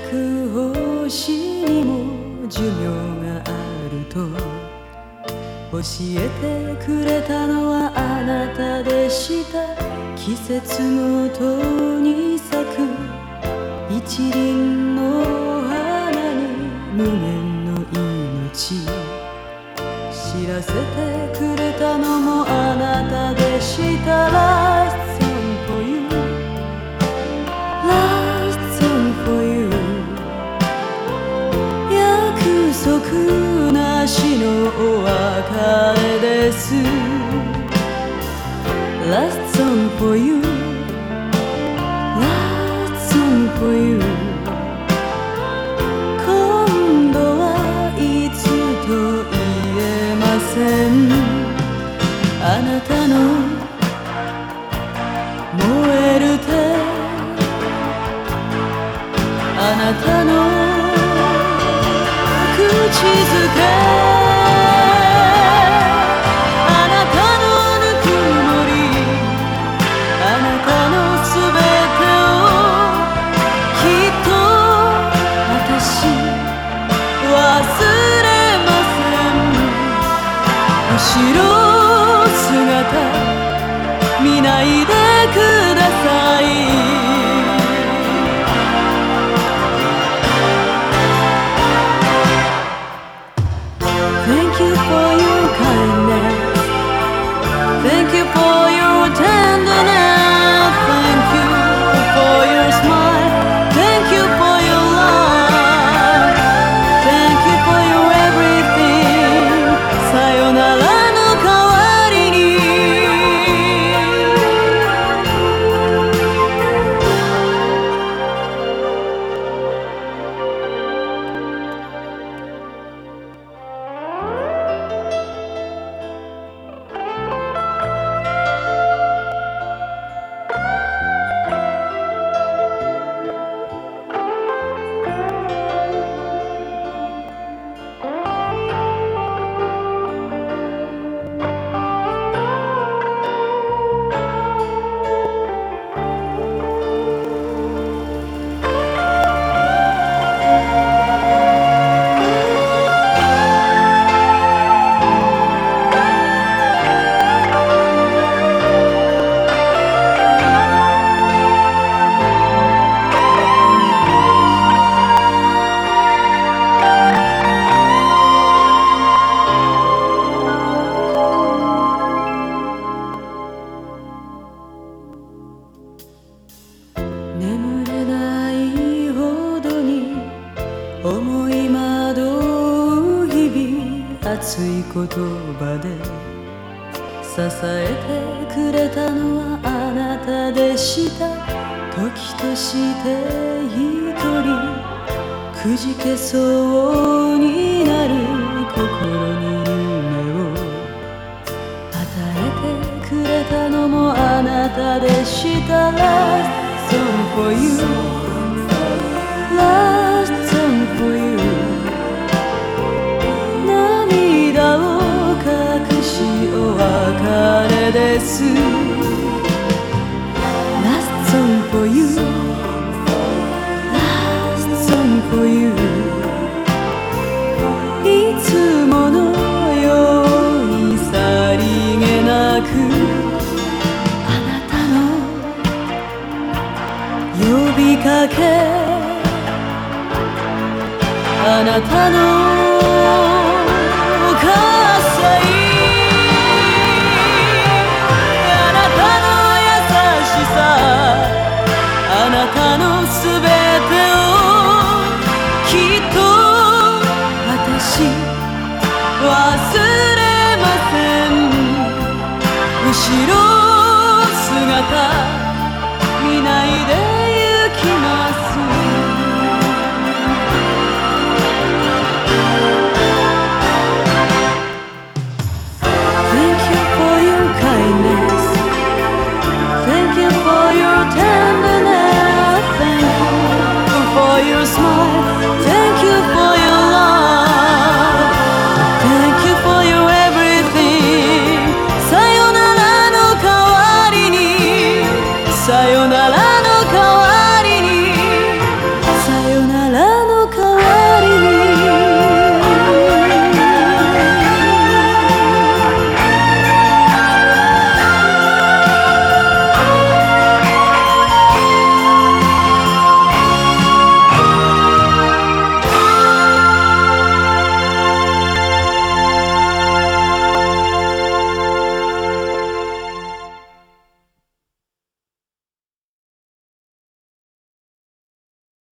く星にも寿命があると。教えてくれたのはあなたでした。季節ごとに咲く。一輪の花に無限の命。知らせてくれたのもあなた。束なしのお別れです。Last song for you Last song for you 今度はいつと言えません。あなたの燃える手あなたの口づけ。白姿見ないでくだ熱い言葉で支えてくれたのはあなたでした時として一人くじけそうになる心に夢を与えてくれたのもあなたでした So for you れです Last song for you Last song for you いつものようにさりげなくあなたの呼びかけあなたの後ろ姿見ないで行きます Thank you for your kindness さよなら